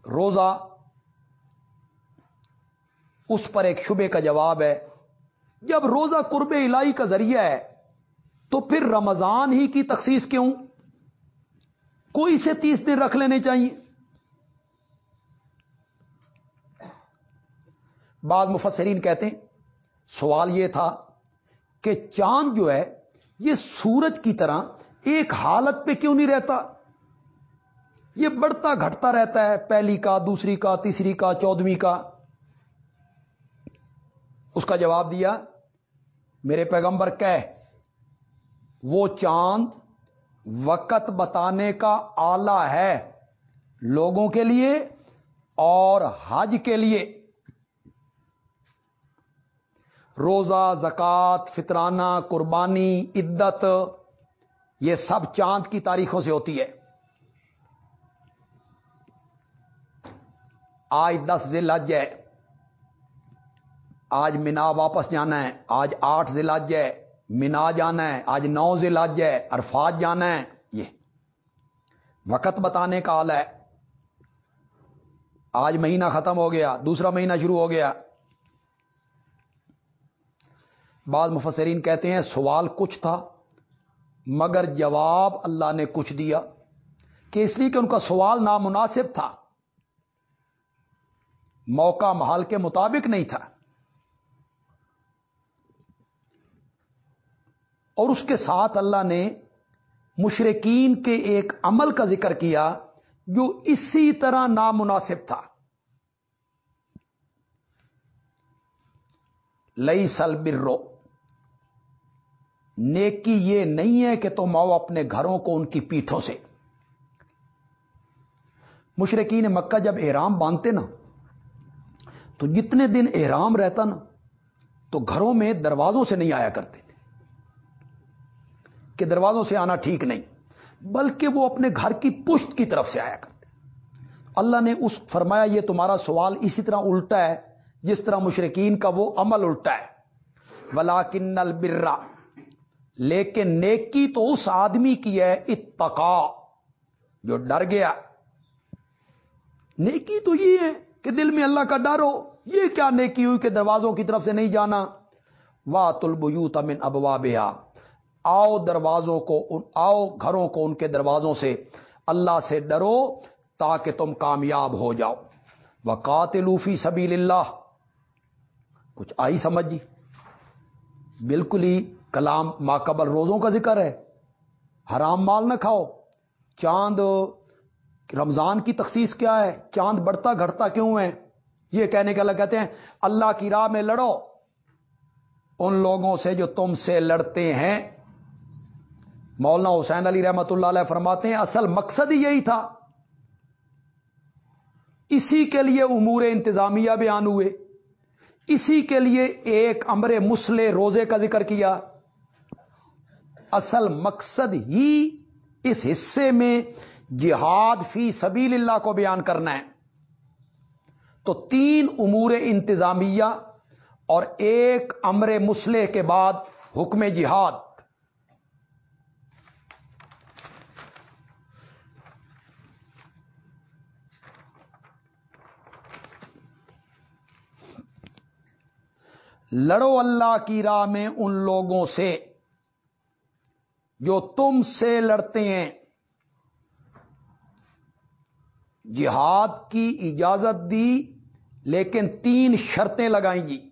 روزہ اس پر ایک شبے کا جواب ہے۔ جب روزہ قرب الہی کا ذریعہ ہے، تو پھر رمضان ہی کی تخصیص کیوں؟ کوئی سے تیس دن رکھ لینے چاہیے۔ بعض مفسرین کہتے ہیں، سوال یہ تھا کہ چاند جو ہے، یہ سورج کی طرح ایک حالت پہ کیوں نہیں رہتا؟ یہ بڑھتا گھٹتا رہتا ہے، پہلی کا، دوسری کا، تیسری کا چودہویں کا۔ اس کا جواب دیا، میرے پیغمبر کہ وہ چاند وقت بتانے کا آلہ ہے لوگوں کے لیے اور حج کے لیے۔ روزہ زکات فطرانہ، قربانی، عدت، یہ سب چاند کی تاریخوں سے ہوتی ہے۔ آج دس ذیل ہے۔ آج مینا واپس جانا ہے، آج آٹھ ضلع ہے، مینا جانا ہے، آج نو ضلع ہے، عرفات جانا ہے، یہ وقت بتانے کا آل ہے۔ آج مہینہ ختم ہو گیا، دوسرا مہینہ شروع ہو گیا۔ بعض مفسرین کہتے ہیں سوال کچھ تھا، مگر جواب اللہ نے کچھ دیا کہ اس لیے کہ ان کا سوال نامناسب تھا۔ موقع محال کے مطابق نہیں تھا۔ اور اس کے ساتھ اللہ نے مشرقین کے ایک عمل کا ذکر کیا جو اسی طرح نامناسب تھا۔ لئی سل برو۔ نیکی یہ نہیں ہے کہ تم آؤ اپنے گھروں کو ان کی پیٹھوں سے۔ مشرقین مکہ جب احرام باندھتے نا، تو جتنے دن احرام رہتا نا، تو گھروں میں دروازوں سے نہیں آیا کرتے۔ کہ دروازوں سے آنا ٹھیک نہیں، بلکہ وہ اپنے گھر کی پشت کی طرف سے آیا کرتے۔ اللہ نے اس، فرمایا یہ تمہارا سوال اسی طرح الٹا ہے، جس طرح مشرقین کا وہ عمل الٹا ہے۔ ولا کنل برا لیکن نیکی تو اس آدمی کی ہے، اتقا، جو ڈر گیا۔ نیکی تو یہ ہے کہ دل میں اللہ کا ڈر ہو، یہ کیا نیکی ہوئی کہ دروازوں کی طرف سے نہیں جانا۔ واہ تلبیو تمن ابوا بیا آؤ دروازوں کو آؤ گھروں کو ان کے دروازوں سے اللہ سے ڈرو تاکہ تم کامیاب ہو جاؤ۔ وہ قاتلوفی سبیل اللہ۔ کچھ آئی سمجھ جی؟ بالکل ہی کلام ماقبل روزوں کا ذکر ہے۔ حرام مال نہ کھاؤ۔ چاند رمضان کی تخصیص کیا ہے؟ چاند بڑھتا گھٹتا کیوں ہے؟ یہ کہنے کے اللہ کہتے ہیں، اللہ کی راہ میں لڑو۔ ان لوگوں سے جو تم سے لڑتے ہیں مولانا حسین علی رحمت اللہ علیہ فرماتے ہیں، اصل مقصد ہی یہی تھا۔ اسی کے لیے امور انتظامیہ بیان ہوئے۔ اسی کے لیے ایک امر مسلح روزے کا ذکر کیا۔ اصل مقصد ہی اس حصے میں جہاد فی سبیل اللہ کو بیان کرنا ہے۔ تو تین امور انتظامیہ اور ایک امر مسلح کے بعد حکم جہاد۔ لڑو اللہ کی راہ میں ان لوگوں سے جو تم سے لڑتے ہیں۔ جہاد کی اجازت دی، لیکن تین شرطیں لگائیں جی۔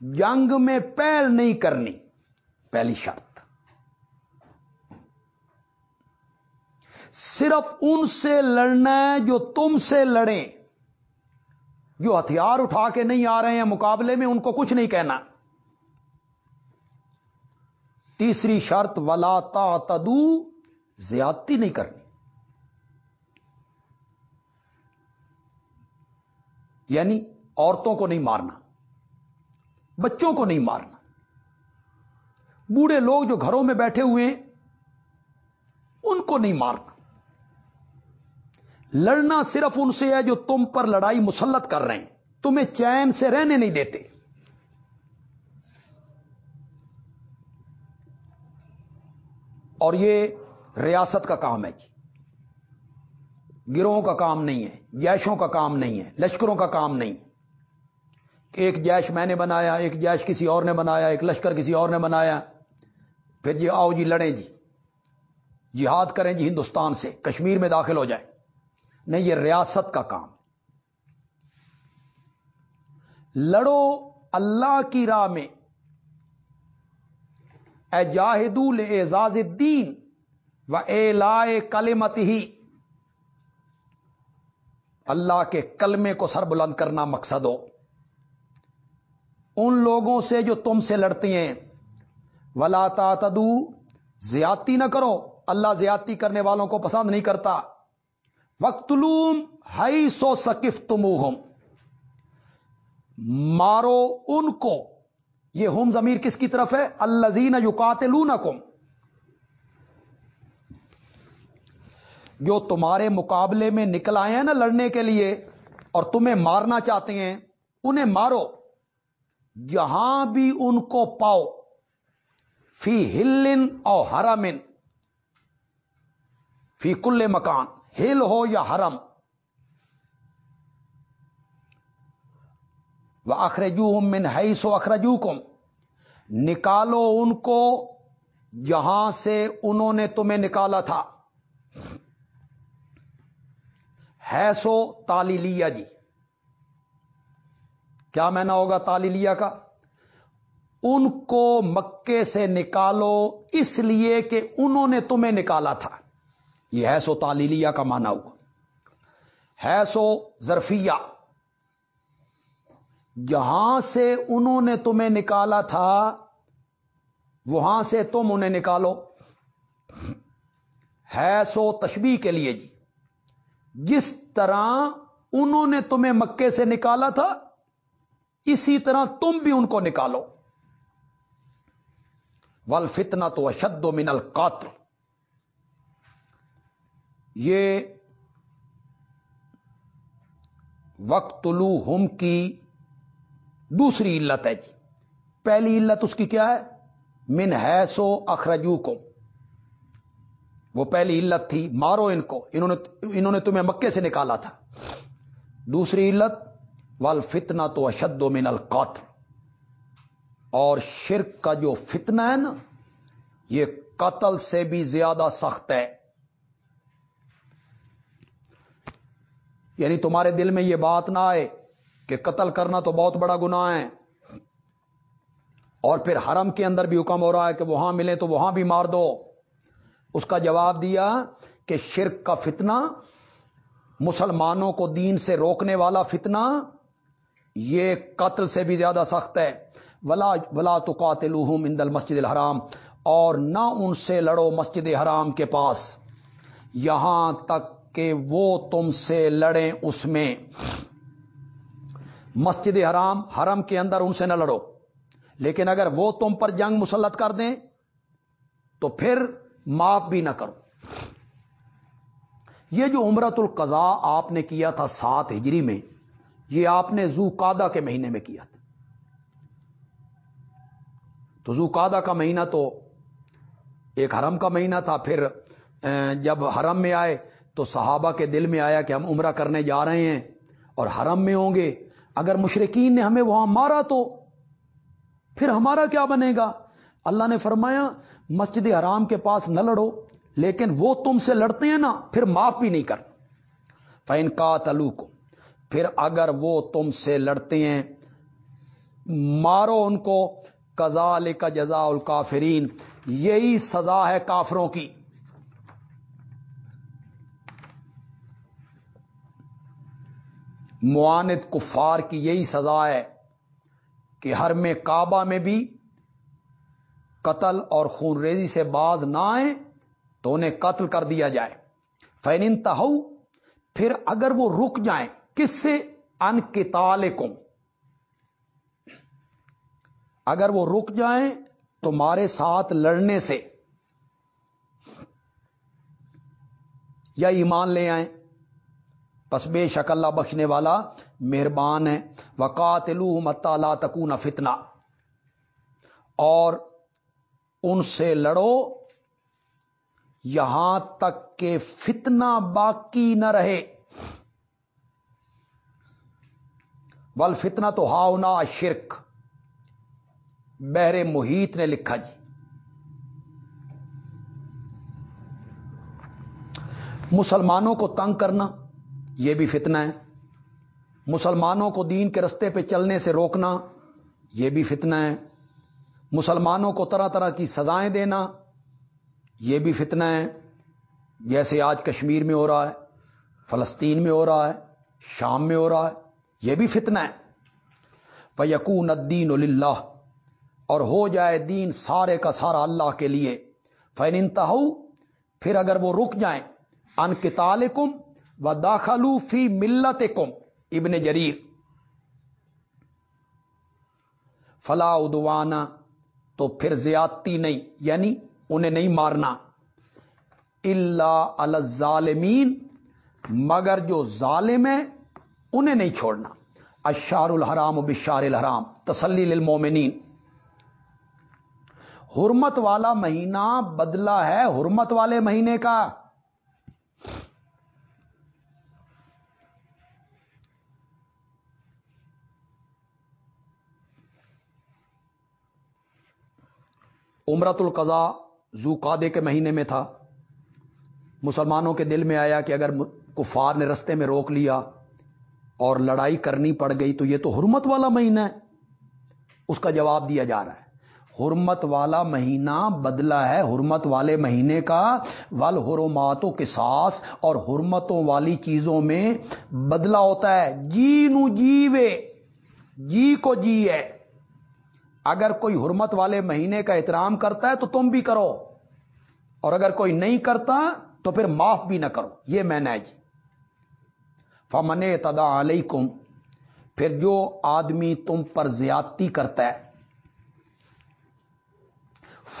جنگ میں پہل نہیں کرنی، پہلی شرط۔ صرف ان سے لڑنا ہے جو تم سے لڑیں۔ جو ہتھیار اٹھا کے نہیں آ رہے ہیں مقابلے میں، ان کو کچھ نہیں کہنا۔ تیسری شرط، ولا تا تدو زیادتی نہیں کرنی۔ یعنی عورتوں کو نہیں مارنا، بچوں کو نہیں مارنا۔ بوڑھے لوگ جو گھروں میں بیٹھے ہوئے ہیں، ان کو نہیں مارنا۔ لڑنا صرف ان سے ہے جو تم پر لڑائی مسلط کر رہے ہیں۔ تمہیں چین سے رہنے نہیں دیتے۔ اور یہ ریاست کا کام ہے جی۔ گروہوں کا کام نہیں ہے، جیشوں کا کام نہیں ہے، لشکروں کا کام نہیں۔ ایک جیش میں نے بنایا، ایک جیش کسی اور نے بنایا، ایک لشکر کسی اور نے بنایا۔ پھر جی آؤ جی لڑیں جی۔ جہاد کریں جی ہندوستان سے، کشمیر میں داخل ہو جائیں۔ نہیں، یہ ریاست کا کام۔ لڑو اللہ کی راہ میں۔ اے جاہدول اعزاز الدین و اے لائے کلمت ہی اللہ کے کلمے کو سر بلند کرنا مقصد ہو۔ ان لوگوں سے جو تم سے لڑتی ہیں۔ ولا تدو زیادتی نہ کرو۔ اللہ زیادتی کرنے والوں کو پسند نہیں کرتا۔ وقتلوم ہائی سو سکف تم مارو ان کو۔ یہ ہوم ضمیر کس کی طرف ہے؟ الزین یو جو تمہارے مقابلے میں نکل آئے ہیں نا لڑنے کے لیے اور تمہیں مارنا چاہتے ہیں، انہیں مارو۔ جہاں بھی ان کو پاؤ۔ فی ہلن اور ہرمن فی کل مکان۔ ہل ہو یا حرم۔ وہ اخرجو من ہئی سو اخرجو کم نکالو ان کو جہاں سے انہوں نے تمہیں نکالا تھا۔ ہے سو تالی لیا جی۔ کیا میں نہ ہوگا تالی لیا کا؟ ان کو مکے سے نکالو اس لیے کہ انہوں نے تمہیں نکالا تھا۔ یہ ہے سو تالیلیہ کا مانا ہوا۔ ہے سو ظرفیہ۔ جہاں سے انہوں نے تمہیں نکالا تھا، وہاں سے تم انہیں نکالو۔ ہے سو تشبیح کے لیے جی۔ جس طرح انہوں نے تمہیں مکے سے نکالا تھا، اسی طرح تم بھی ان کو نکالو۔ ول فتنا تو اشد و من القاتل۔ یہ وقت ہم کی دوسری علت ہے جی۔ پہلی علت اس کی کیا ہے؟ من ہے سو اخرجو کو وہ پہلی علت تھی، مارو ان کو، انہوں نے انہوں نے تمہیں مکے سے نکالا تھا۔ دوسری علت وال فتنا تو اشد و من القاتل اور شرک کا جو فتنہ ہے نا، یہ قتل سے بھی زیادہ سخت ہے۔ یعنی تمہارے دل میں یہ بات نہ آئے کہ قتل کرنا تو بہت بڑا گناہ ہے۔ اور پھر حرم کے اندر بھی حکم ہو رہا ہے کہ وہاں ملے تو وہاں بھی مار دو۔ اس کا جواب دیا کہ شرک کا فتنہ، مسلمانوں کو دین سے روکنے والا فتنہ، یہ قتل سے بھی زیادہ سخت ہے۔ ولا ولا تو قاتل اندل مسجد الحرام، اور نہ ان سے لڑو مسجد حرام کے پاس۔ یہاں تک کہ وہ تم سے لڑیں اس میں۔ مسجد حرام، حرم کے اندر ان سے نہ لڑو۔ لیکن اگر وہ تم پر جنگ مسلط کر دیں، تو پھر معاف بھی نہ کرو۔ یہ جو عمرت القضاء آپ نے کیا تھا سات ہجری میں، یہ آپ نے زو کادا کے مہینے میں کیا تھا۔ تو زو کادا کا مہینہ تو ایک حرم کا مہینہ تھا، پھر جب حرم میں آئے تو صحابہ کے دل میں آیا کہ ہم عمرہ کرنے جا رہے ہیں اور حرم میں ہوں گے۔ اگر مشرقین نے ہمیں وہاں مارا تو پھر ہمارا کیا بنے گا؟ اللہ نے فرمایا، مسجد حرام کے پاس نہ لڑو، لیکن وہ تم سے لڑتے ہیں نا، پھر معاف بھی نہیں کر فین کا کو پھر اگر وہ تم سے لڑتے ہیں، مارو ان کو۔ کزال کا جزا الکافرین یہی سزا ہے کافروں کی۔ معاند کفار کی یہی سزا ہے کہ ہر میں کعبہ میں بھی قتل اور خون ریزی سے باز نہ آئے تو انہیں قتل کر دیا جائے۔ فین انتہو پھر اگر وہ رک جائیں، کس سے؟ ان کتال اگر وہ رک جائیں تمہارے ساتھ لڑنے سے یا ایمان لے آئیں۔ پس بے شک اللہ بخشنے والا مہربان ہے۔ وقات متالا تکون فتنا اور ان سے لڑو۔ یہاں تک کہ فتنہ باقی نہ رہے۔ ول فتنا تو ہاؤنا شرک۔ بہرے محیط نے لکھا جی۔ مسلمانوں کو تنگ کرنا۔ یہ بھی فتنہ ہے۔ مسلمانوں کو دین کے رستے پہ چلنے سے روکنا، یہ بھی فتنہ ہے۔ مسلمانوں کو طرح طرح کی سزائیں دینا، یہ بھی فتنہ ہے۔ جیسے آج کشمیر میں ہو رہا ہے، فلسطین میں ہو رہا ہے، شام میں ہو رہا ہے، یہ بھی فتنہ ہے۔ یقون الدین اللہ اور ہو جائے دین سارے کا سارا اللہ کے لیے۔ فین انتہو پھر اگر وہ رک جائیں ان کتال کم و داخلو فی ملت کم ابن جریر۔ فلا ادوانا تو پھر زیادتی نہیں یعنی انہیں نہیں مارنا۔ اللہ الظالمین، مگر جو ظالم ہے انہیں نہیں چھوڑنا۔ اشار الحرام و بشار الحرام، تسلی للمومنین حرمت والا مہینہ بدلہ ہے، حرمت والے مہینے کا۔ عمرت القضا زو قادے کے مہینے میں تھا۔ مسلمانوں کے دل میں آیا کہ اگر کفار نے رستے میں روک لیا اور لڑائی کرنی پڑ گئی تو یہ تو حرمت والا مہینہ ہے۔ اس کا جواب دیا جا رہا ہے۔ حرمت والا مہینہ بدلا ہے۔ حرمت والے مہینے کا ول حرماتوں کے ساس اور حرمتوں والی چیزوں میں بدلا ہوتا ہے۔ جی نو جیوے جی کو جی ہے۔ اگر کوئی حرمت والے مہینے کا احترام کرتا ہے تو تم بھی کرو اور اگر کوئی نہیں کرتا تو پھر معاف بھی نہ کرو یہ میں نے جی۔ فمن تدا علیکم پھر جو آدمی تم پر زیادتی کرتا ہے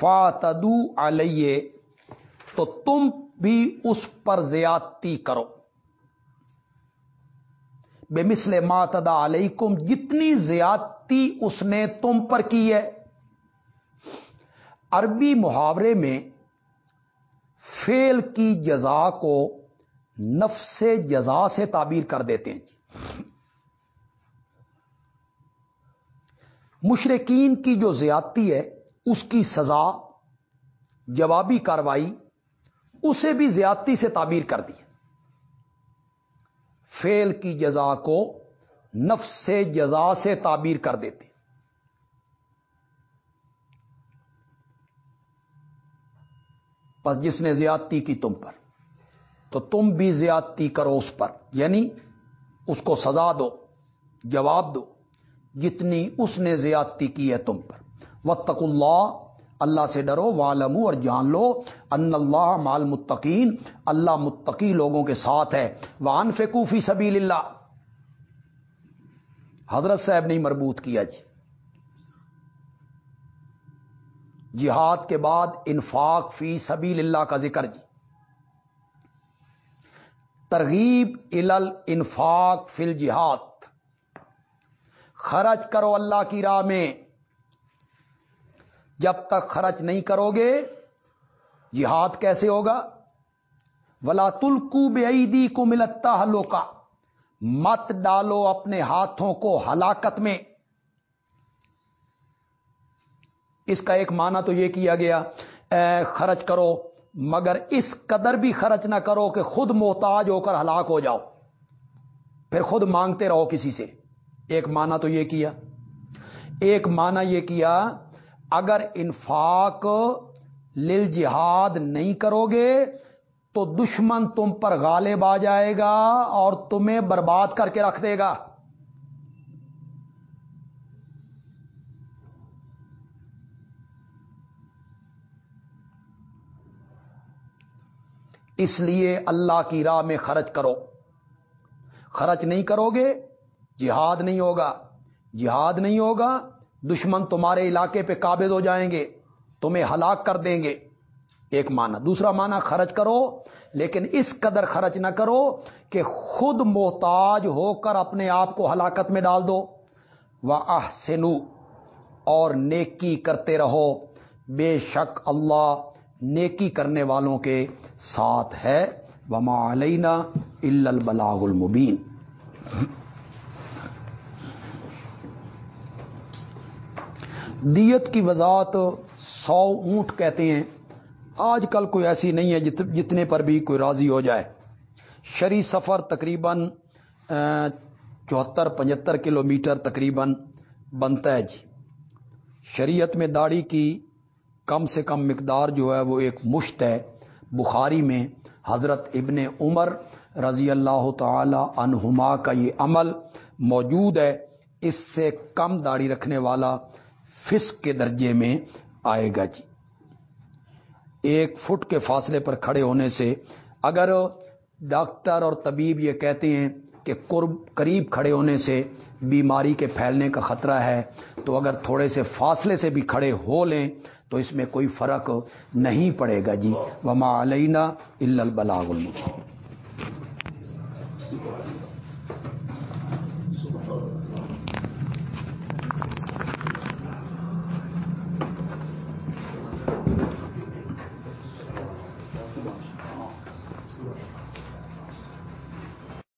فا تدو علیہ تو تم بھی اس پر زیادتی کرو۔ بے مسل ماتدا علیکم جتنی زیادتی اس نے تم پر کی ہے۔ عربی محاورے میں فیل کی جزا کو نفس جزا سے تعبیر کر دیتے ہیں۔ جی مشرقین کی جو زیادتی ہے، اس کی سزا، جوابی کاروائی، اسے بھی زیادتی سے تعبیر کر دی فیل کی جزا کو نفس سے جزا سے تعبیر کر دیتے بس جس نے زیادتی کی تم پر، تو تم بھی زیادتی کرو اس پر۔ یعنی اس کو سزا دو، جواب دو، جتنی اس نے زیادتی کی ہے تم پر۔ وطق اللہ اللہ سے ڈرو والمو اور جان لو۔ ان اللہ مال متقین اللہ متقی لوگوں کے ساتھ ہے۔ وان فکوفی سبیل اللہ۔ حضرت صاحب نے مربوط کیا جی۔ جہاد کے بعد انفاق فی سبیل اللہ کا ذکر جی۔ ترغیب ال انفاق فل جہاد خرچ کرو اللہ کی راہ میں۔ جب تک خرچ نہیں کرو گے، جہاد کیسے ہوگا؟ ولا تلکو بے عیدی کو ملتا ہلو کا مت ڈالو اپنے ہاتھوں کو ہلاکت میں۔ اس کا ایک معنی تو یہ کیا گیا خرچ کرو، مگر اس قدر بھی خرچ نہ کرو کہ خود محتاج ہو کر ہلاک ہو جاؤ۔ پھر خود مانگتے رہو کسی سے۔ ایک معنی تو یہ کیا۔ ایک معنی یہ کیا، اگر انفاق لل جہاد نہیں کرو گے تو دشمن تم پر غالب آ جائے گا اور تمہیں برباد کر کے رکھ دے گا۔ اس لیے اللہ کی راہ میں خرچ کرو۔ خرچ نہیں کرو گے، جہاد نہیں ہوگا۔ جہاد نہیں ہوگا، دشمن تمہارے علاقے پہ قابض ہو جائیں گے، تمہیں ہلاک کر دیں گے۔ ایک معنی۔ دوسرا معنی خرچ کرو، لیکن اس قدر خرچ نہ کرو کہ خود محتاج ہو کر اپنے آپ کو ہلاکت میں ڈال دو۔ وہ اور نیکی کرتے رہو۔ بے شک اللہ نیکی کرنے والوں کے ساتھ ہے۔ وما علینا البلاغ المبین دیت کی وضاحت سو اونٹ کہتے ہیں۔ آج کل کوئی ایسی نہیں ہے جتنے پر بھی کوئی راضی ہو جائے۔ شری سفر تقریباً چوہتر، پچہتر کلو میٹر تقریباً بنتا ہے جی۔ شریعت میں داڑھی کی کم سے کم مقدار جو ہے وہ ایک مشت ہے۔ بخاری میں حضرت ابن عمر رضی اللہ تعالی عنہما کا یہ عمل موجود ہے۔ اس سے کم داڑھی رکھنے والا فسق کے درجے میں آئے گا جی۔ ایک فٹ کے فاصلے پر کھڑے ہونے سے اگر ڈاکٹر اور طبیب یہ کہتے ہیں کہ قرب قریب کھڑے ہونے سے بیماری کے پھیلنے کا خطرہ ہے، تو اگر تھوڑے سے فاصلے سے بھی کھڑے ہو لیں تو اس میں کوئی فرق نہیں پڑے گا جی۔ وما علینا البلاغ المبین